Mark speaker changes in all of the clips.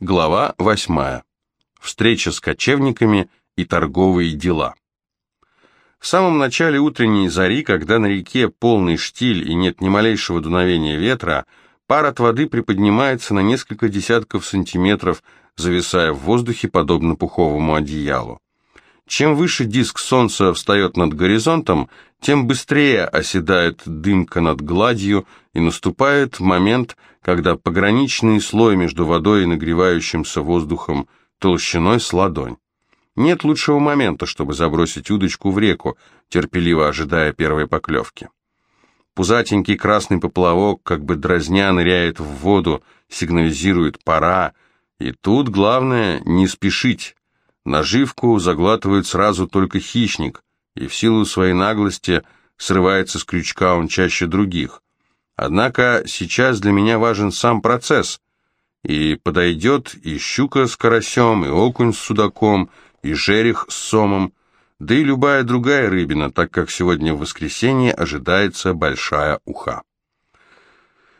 Speaker 1: Глава 8. Встреча с кочевниками и торговые дела. В самом начале утренней зари, когда на реке полный штиль и нет ни малейшего дуновения ветра, пар от воды приподнимается на несколько десятков сантиметров, зависая в воздухе подобно пуховому одеялу. Чем выше диск солнца встает над горизонтом, тем быстрее оседает дымка над гладью и наступает момент, когда пограничный слой между водой и нагревающимся воздухом толщиной с ладонь. Нет лучшего момента, чтобы забросить удочку в реку, терпеливо ожидая первой поклевки. Пузатенький красный поплавок, как бы дразня, ныряет в воду, сигнализирует «пора», и тут главное не спешить. Наживку заглатывает сразу только хищник, и в силу своей наглости срывается с крючка он чаще других. Однако сейчас для меня важен сам процесс, и подойдет и щука с карасем, и окунь с судаком, и жерех с сомом, да и любая другая рыбина, так как сегодня в воскресенье ожидается большая уха.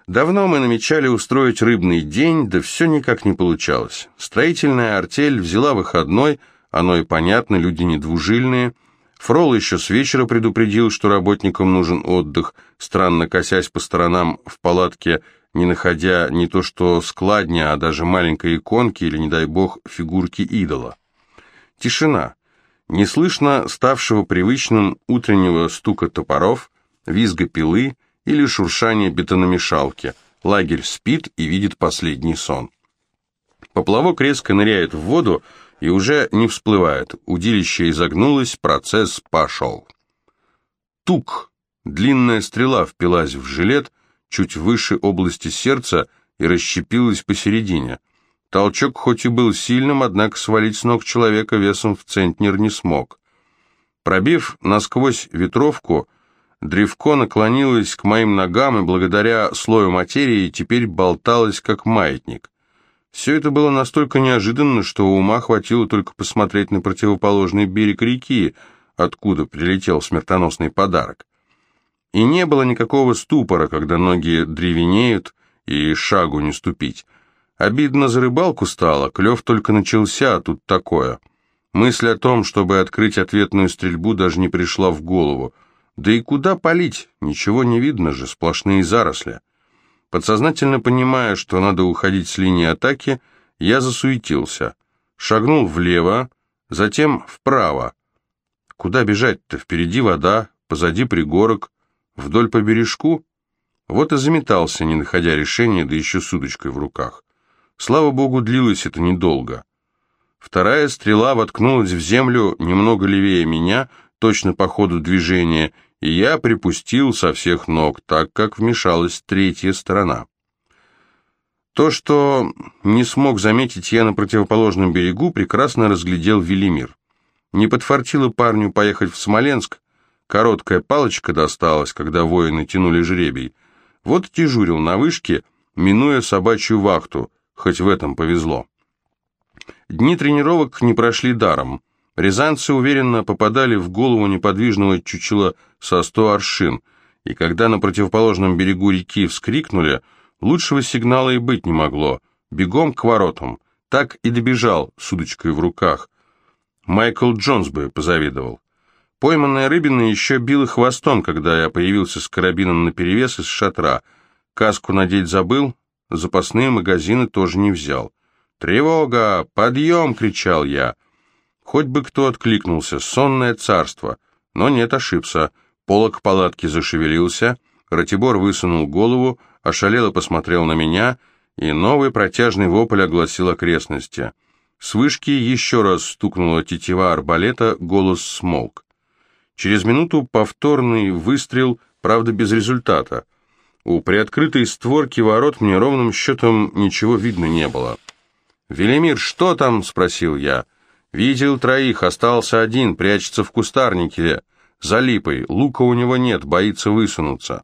Speaker 1: Давно мы намечали устроить рыбный день, да все никак не получалось. Строительная артель взяла выходной, оно и понятно, люди недвужильные. Фрол еще с вечера предупредил, что работникам нужен отдых, странно косясь по сторонам в палатке, не находя не то что складня, а даже маленькой иконки или, не дай бог, фигурки идола. Тишина. Не слышно ставшего привычным утреннего стука топоров, визга пилы, или шуршание бетономешалки. Лагерь спит и видит последний сон. Поплавок резко ныряет в воду и уже не всплывает. Удилище изогнулось, процесс пошел. Тук! Длинная стрела впилась в жилет, чуть выше области сердца и расщепилась посередине. Толчок хоть и был сильным, однако свалить с ног человека весом в центнер не смог. Пробив насквозь ветровку, Древко наклонилось к моим ногам и благодаря слою материи теперь болталось, как маятник. Все это было настолько неожиданно, что ума хватило только посмотреть на противоположный берег реки, откуда прилетел смертоносный подарок. И не было никакого ступора, когда ноги древенеют и шагу не ступить. Обидно за рыбалку стало, клев только начался, а тут такое. Мысль о том, чтобы открыть ответную стрельбу, даже не пришла в голову — да и куда палить? Ничего не видно же, сплошные заросли. Подсознательно понимая, что надо уходить с линии атаки, я засуетился. Шагнул влево, затем вправо. Куда бежать-то? Впереди вода, позади пригорок, вдоль по бережку. Вот и заметался, не находя решения, да еще с удочкой в руках. Слава богу, длилось это недолго. Вторая стрела воткнулась в землю немного левее меня, точно по ходу движения, и я припустил со всех ног, так как вмешалась третья сторона. То, что не смог заметить я на противоположном берегу, прекрасно разглядел Велимир. Не подфартило парню поехать в Смоленск, короткая палочка досталась, когда воины тянули жребий. Вот дежурил на вышке, минуя собачью вахту, хоть в этом повезло. Дни тренировок не прошли даром. Рязанцы уверенно попадали в голову неподвижного чучела со сто аршин, и когда на противоположном берегу реки вскрикнули, лучшего сигнала и быть не могло. Бегом к воротам. Так и добежал с удочкой в руках. Майкл Джонс бы позавидовал. Пойманная рыбина еще била хвостом, когда я появился с карабином наперевес из шатра. Каску надеть забыл, запасные магазины тоже не взял. «Тревога! Подъем!» — кричал я. Хоть бы кто откликнулся, сонное царство. Но нет, ошибся. Полок палатки зашевелился, Ратибор высунул голову, ошалело посмотрел на меня, и новый протяжный вопль огласил окрестности. С вышки еще раз стукнула тетива арбалета, голос смолк. Через минуту повторный выстрел, правда без результата. У приоткрытой створки ворот мне ровным счетом ничего видно не было. «Велимир, что там?» — спросил я. — Видел троих, остался один, прячется в кустарнике, за липой, лука у него нет, боится высунуться.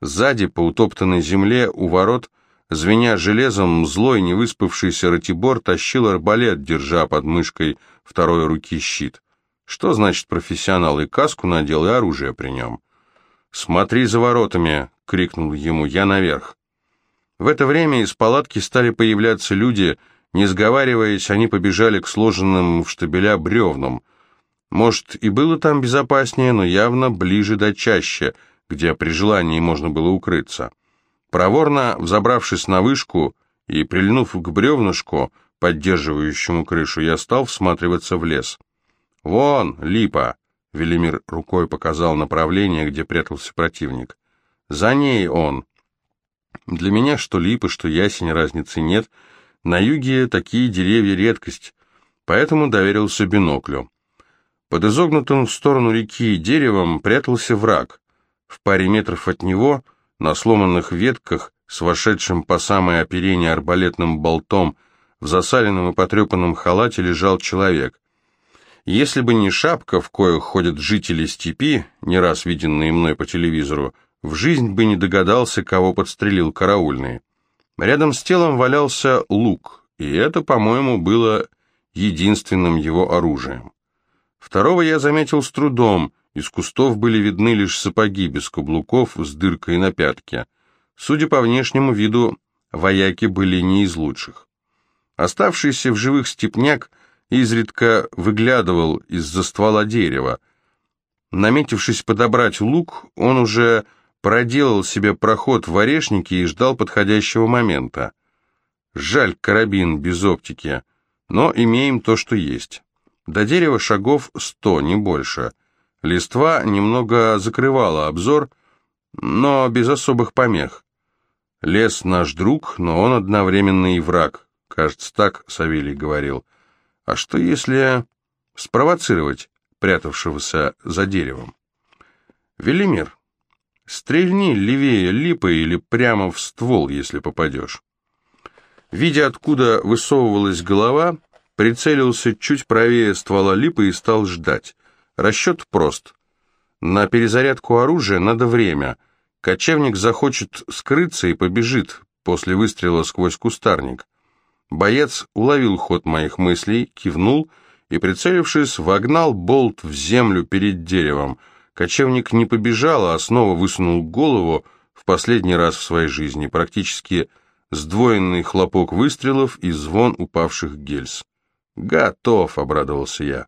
Speaker 1: Сзади, по утоптанной земле, у ворот, звеня железом, злой, невыспавшийся Ратибор тащил арбалет, держа под мышкой второй руки щит. Что значит профессионал? И каску надел, и оружие при нем. «Смотри за воротами!» — крикнул ему. «Я наверх!» В это время из палатки стали появляться люди — Не сговариваясь, они побежали к сложенным в штабеля бревнам. Может, и было там безопаснее, но явно ближе до чаще, где при желании можно было укрыться. Проворно взобравшись на вышку и прильнув к бревнышку, поддерживающему крышу, я стал всматриваться в лес. «Вон, липа!» — Велимир рукой показал направление, где прятался противник. «За ней он!» Для меня что липа, что ясень, разницы нет. На юге такие деревья редкость, поэтому доверился биноклю. Под изогнутым в сторону реки деревом прятался враг. В паре метров от него, на сломанных ветках, с вошедшим по самое оперение арбалетным болтом, в засаленном и потрепанном халате лежал человек. Если бы не шапка, в коих ходят жители степи, не раз виденные мной по телевизору, в жизнь бы не догадался, кого подстрелил караульный. Рядом с телом валялся лук, и это, по-моему, было единственным его оружием. Второго я заметил с трудом, из кустов были видны лишь сапоги без каблуков с дыркой на пятке. Судя по внешнему виду, вояки были не из лучших. Оставшийся в живых степняк изредка выглядывал из-за ствола дерева. Наметившись подобрать лук, он уже проделал себе проход в орешнике и ждал подходящего момента. Жаль карабин без оптики, но имеем то, что есть. До дерева шагов сто, не больше. Листва немного закрывала обзор, но без особых помех. Лес наш друг, но он одновременно и враг. Кажется, так Савелий говорил. А что если спровоцировать прятавшегося за деревом? Велимир, Стрельни левее липы или прямо в ствол, если попадешь. Видя, откуда высовывалась голова, прицелился чуть правее ствола липы и стал ждать. Расчет прост. На перезарядку оружия надо время. Кочевник захочет скрыться и побежит после выстрела сквозь кустарник. Боец уловил ход моих мыслей, кивнул и, прицелившись, вогнал болт в землю перед деревом — Кочевник не побежал, а снова высунул голову в последний раз в своей жизни, практически сдвоенный хлопок выстрелов и звон упавших гельз. «Готов», — обрадовался я.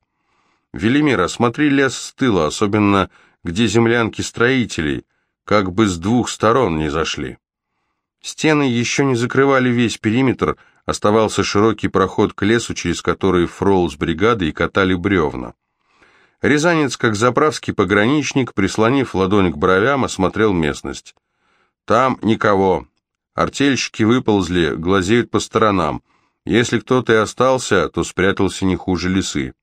Speaker 1: «Велимир, осмотри лес с тыла, особенно где землянки строителей, как бы с двух сторон не зашли». Стены еще не закрывали весь периметр, оставался широкий проход к лесу, через который Фрол с бригадой катали бревна. Рязанец, как заправский пограничник, прислонив ладонь к бровям, осмотрел местность. Там никого. Артельщики выползли, глазеют по сторонам. Если кто-то и остался, то спрятался не хуже лисы.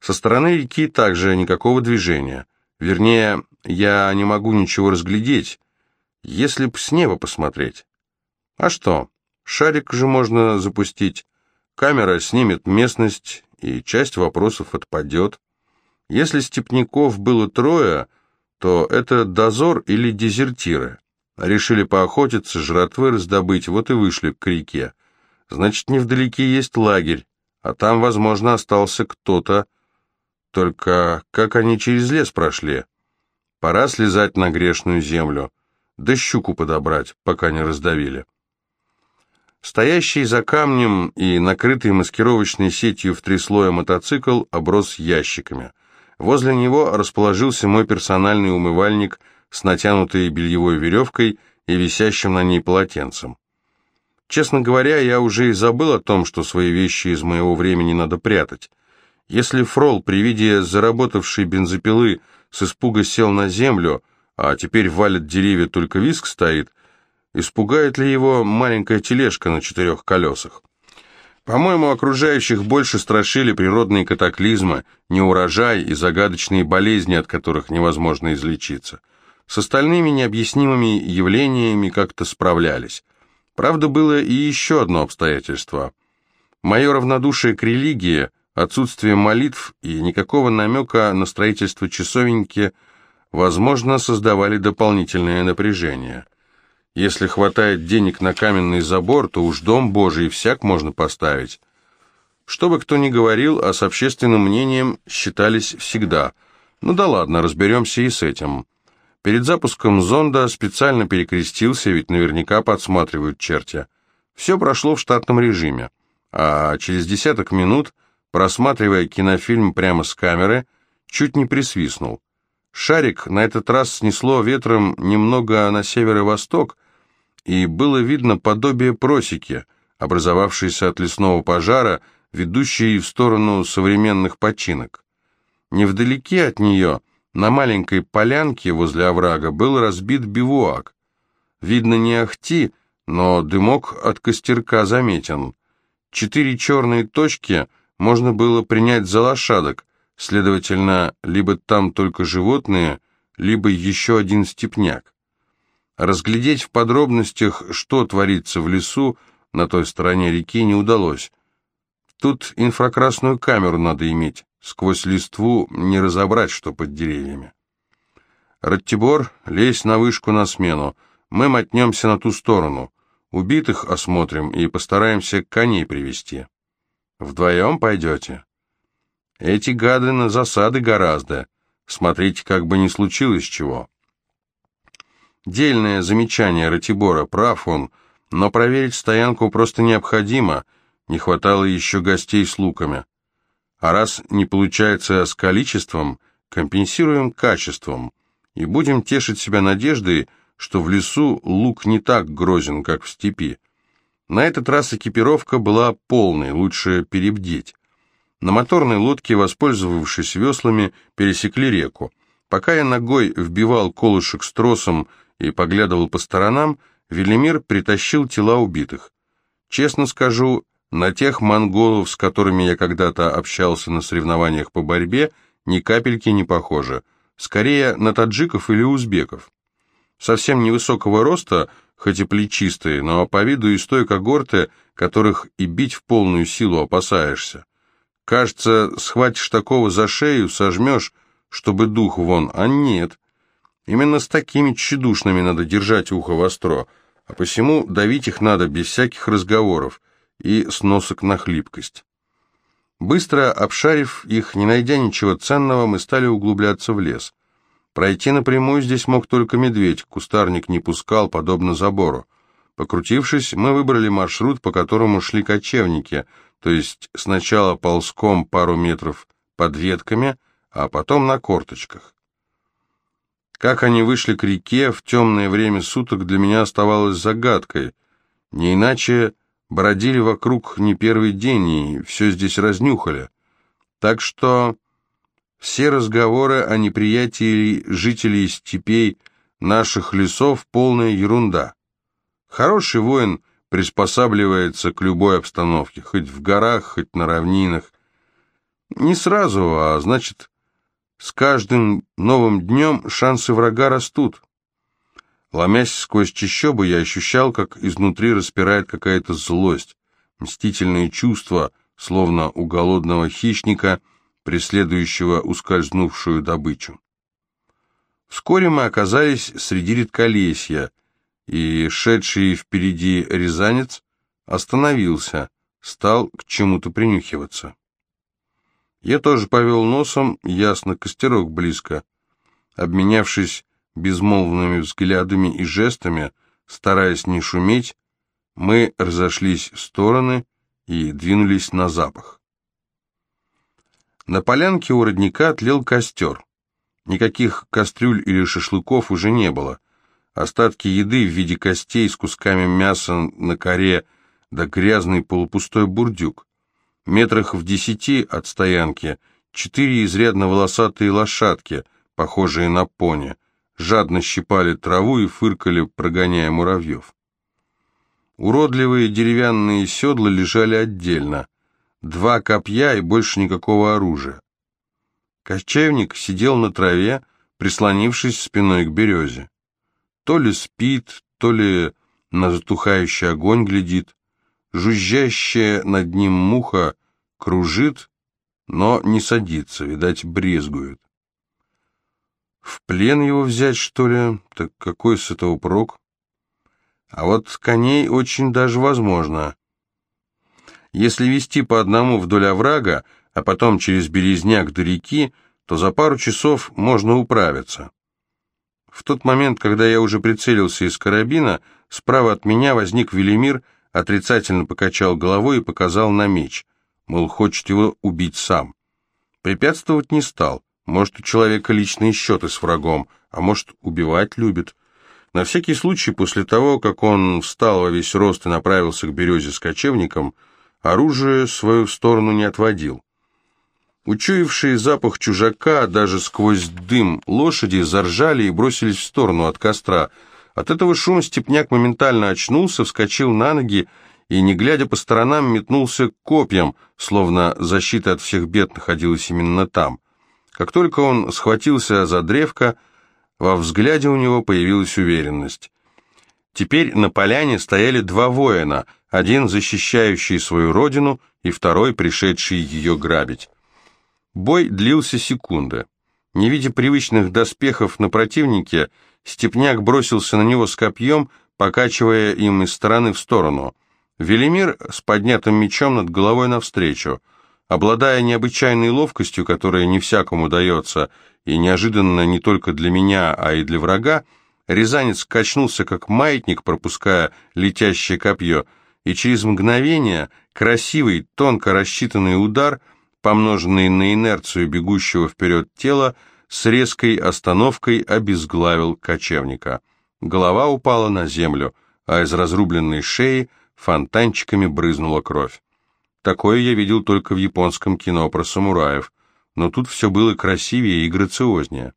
Speaker 1: Со стороны реки также никакого движения. Вернее, я не могу ничего разглядеть, если б с неба посмотреть. А что, шарик же можно запустить. Камера снимет местность, и часть вопросов отпадет. Если степняков было трое, то это дозор или дезертиры. Решили поохотиться, жратвы раздобыть, вот и вышли к реке. Значит, невдалеке есть лагерь, а там, возможно, остался кто-то. Только как они через лес прошли? Пора слезать на грешную землю, да щуку подобрать, пока не раздавили. Стоящий за камнем и накрытый маскировочной сетью в три слоя мотоцикл оброс ящиками. Возле него расположился мой персональный умывальник с натянутой бельевой веревкой и висящим на ней полотенцем. Честно говоря, я уже и забыл о том, что свои вещи из моего времени надо прятать. Если Фрол при виде заработавшей бензопилы с испуга сел на землю, а теперь валит деревья, только виск стоит, испугает ли его маленькая тележка на четырех колесах? По-моему, окружающих больше страшили природные катаклизмы, неурожай и загадочные болезни, от которых невозможно излечиться. С остальными необъяснимыми явлениями как-то справлялись. Правда, было и еще одно обстоятельство. Мое равнодушие к религии, отсутствие молитв и никакого намека на строительство часовеньки, возможно, создавали дополнительное напряжение. Если хватает денег на каменный забор, то уж дом Божий всяк можно поставить. Что бы кто ни говорил, а с общественным мнением считались всегда. Ну да ладно, разберемся и с этим. Перед запуском зонда специально перекрестился, ведь наверняка подсматривают черти. Все прошло в штатном режиме. а через десяток минут, просматривая кинофильм прямо с камеры, чуть не присвистнул. Шарик на этот раз снесло ветром немного на север и восток, и было видно подобие просеки, образовавшейся от лесного пожара, ведущей в сторону современных починок. Невдалеке от нее, на маленькой полянке возле оврага, был разбит бивуак. Видно не ахти, но дымок от костерка заметен. Четыре черные точки можно было принять за лошадок, следовательно, либо там только животные, либо еще один степняк. Разглядеть в подробностях, что творится в лесу на той стороне реки, не удалось. Тут инфракрасную камеру надо иметь, сквозь листву не разобрать, что под деревьями. Раттибор, лезь на вышку на смену, мы мотнемся на ту сторону. Убитых осмотрим и постараемся коней привести. Вдвоем пойдете? Эти гады на засады гораздо. Смотрите, как бы не случилось чего. Дельное замечание Ратибора, прав он, но проверить стоянку просто необходимо, не хватало еще гостей с луками. А раз не получается с количеством, компенсируем качеством и будем тешить себя надеждой, что в лесу лук не так грозен, как в степи. На этот раз экипировка была полной, лучше перебдеть. На моторной лодке, воспользовавшись веслами, пересекли реку. Пока я ногой вбивал колышек с тросом и поглядывал по сторонам, Велимир притащил тела убитых. Честно скажу, на тех монголов, с которыми я когда-то общался на соревнованиях по борьбе, ни капельки не похоже. Скорее, на таджиков или узбеков совсем невысокого роста, хоть и плечистые, но по виду из той когорты, которых и бить в полную силу опасаешься. Кажется, схватишь такого за шею, сожмешь, чтобы дух вон, а нет. Именно с такими тщедушными надо держать ухо востро, а посему давить их надо без всяких разговоров и сносок на хлипкость. Быстро обшарив их, не найдя ничего ценного, мы стали углубляться в лес. Пройти напрямую здесь мог только медведь, кустарник не пускал, подобно забору. Покрутившись, мы выбрали маршрут, по которому шли кочевники, то есть сначала ползком пару метров под ветками, а потом на корточках. Как они вышли к реке в темное время суток для меня оставалось загадкой. Не иначе бродили вокруг не первый день и все здесь разнюхали. Так что все разговоры о неприятии жителей степей наших лесов – полная ерунда. Хороший воин приспосабливается к любой обстановке, хоть в горах, хоть на равнинах. Не сразу, а значит, с каждым новым днем шансы врага растут. Ломясь сквозь чащобы, я ощущал, как изнутри распирает какая-то злость, мстительные чувства, словно у голодного хищника – преследующего ускользнувшую добычу. Вскоре мы оказались среди редколесья, и шедший впереди рязанец остановился, стал к чему-то принюхиваться. Я тоже повел носом, ясно, костерок близко. Обменявшись безмолвными взглядами и жестами, стараясь не шуметь, мы разошлись в стороны и двинулись на запах. На полянке у родника тлел костер. Никаких кастрюль или шашлыков уже не было. Остатки еды в виде костей с кусками мяса на коре да грязный полупустой бурдюк. Метрах в десяти от стоянки четыре изрядно волосатые лошадки, похожие на пони, жадно щипали траву и фыркали, прогоняя муравьев. Уродливые деревянные седла лежали отдельно — Два копья и больше никакого оружия. Кочевник сидел на траве, прислонившись спиной к березе. То ли спит, то ли на затухающий огонь глядит. Жужжащая над ним муха кружит, но не садится, видать, брезгует. В плен его взять, что ли? Так какой с этого прок? А вот коней очень даже возможно. Если вести по одному вдоль оврага, а потом через березняк до реки, то за пару часов можно управиться. В тот момент, когда я уже прицелился из карабина, справа от меня возник Велимир, отрицательно покачал головой и показал на меч, мол, хочет его убить сам. Препятствовать не стал, может, у человека личные счеты с врагом, а может, убивать любит. На всякий случай, после того, как он встал во весь рост и направился к березе с кочевником, оружие свою сторону не отводил. Учуявшие запах чужака даже сквозь дым лошади заржали и бросились в сторону от костра. От этого шума степняк моментально очнулся, вскочил на ноги и, не глядя по сторонам, метнулся к копьям, словно защита от всех бед находилась именно там. Как только он схватился за древко, во взгляде у него появилась уверенность. Теперь на поляне стояли два воина, один защищающий свою родину и второй пришедший ее грабить. Бой длился секунды. Не видя привычных доспехов на противнике, Степняк бросился на него с копьем, покачивая им из стороны в сторону. Велимир с поднятым мечом над головой навстречу. Обладая необычайной ловкостью, которая не всякому дается, и неожиданно не только для меня, а и для врага, Рязанец качнулся как маятник, пропуская летящее копье, и через мгновение красивый, тонко рассчитанный удар — помноженный на инерцию бегущего вперед тела, с резкой остановкой обезглавил кочевника. Голова упала на землю, а из разрубленной шеи фонтанчиками брызнула кровь. Такое я видел только в японском кино про самураев, но тут все было красивее и грациознее.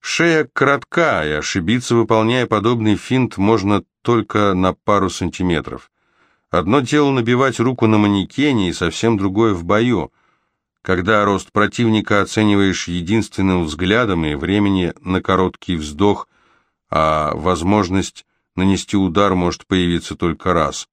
Speaker 1: Шея коротка, и ошибиться, выполняя подобный финт, можно только на пару сантиметров. Одно дело набивать руку на манекене, и совсем другое в бою. Когда рост противника оцениваешь единственным взглядом и времени на короткий вздох, а возможность нанести удар может появиться только раз.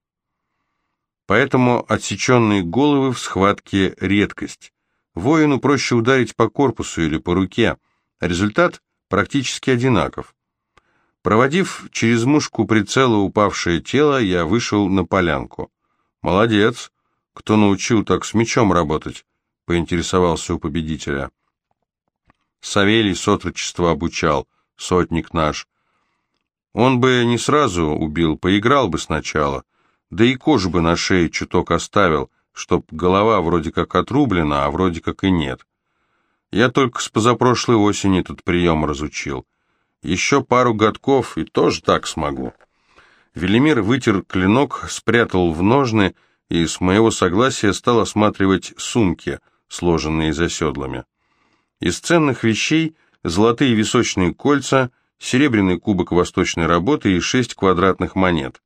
Speaker 1: Поэтому отсеченные головы в схватке – редкость. Воину проще ударить по корпусу или по руке. Результат практически одинаков. Проводив через мушку прицела упавшее тело, я вышел на полянку. «Молодец! Кто научил так с мечом работать?» — поинтересовался у победителя. Савелий с отрочества обучал, сотник наш. Он бы не сразу убил, поиграл бы сначала, да и кожу бы на шее чуток оставил, чтоб голова вроде как отрублена, а вроде как и нет. Я только с позапрошлой осени этот прием разучил. Еще пару годков и тоже так смогу. Велимир вытер клинок, спрятал в ножны и с моего согласия стал осматривать сумки, сложенные за седлами. Из ценных вещей золотые височные кольца, серебряный кубок восточной работы и шесть квадратных монет.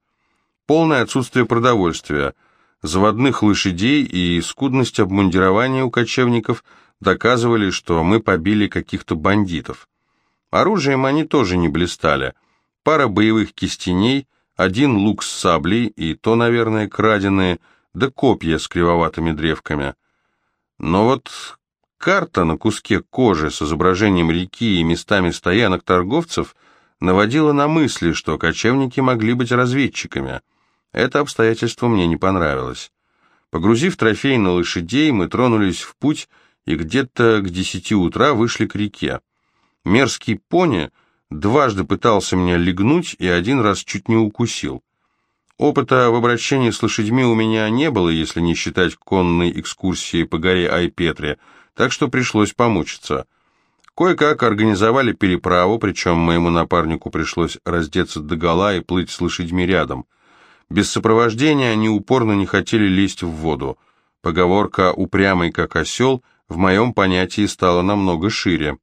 Speaker 1: Полное отсутствие продовольствия, заводных лошадей и скудность обмундирования у кочевников доказывали, что мы побили каких-то бандитов. Оружием они тоже не блистали. Пара боевых кистеней, один лук с саблей, и то, наверное, краденые, да копья с кривоватыми древками. Но вот карта на куске кожи с изображением реки и местами стоянок торговцев наводила на мысли, что кочевники могли быть разведчиками. Это обстоятельство мне не понравилось. Погрузив трофей на лошадей, мы тронулись в путь и где-то к десяти утра вышли к реке. Мерзкий пони дважды пытался меня легнуть и один раз чуть не укусил. Опыта в обращении с лошадьми у меня не было, если не считать конной экскурсии по горе Айпетре, так что пришлось помучиться. Кое-как организовали переправу, причем моему напарнику пришлось раздеться догола и плыть с лошадьми рядом. Без сопровождения они упорно не хотели лезть в воду. Поговорка «упрямый как осел» в моем понятии стала намного шире.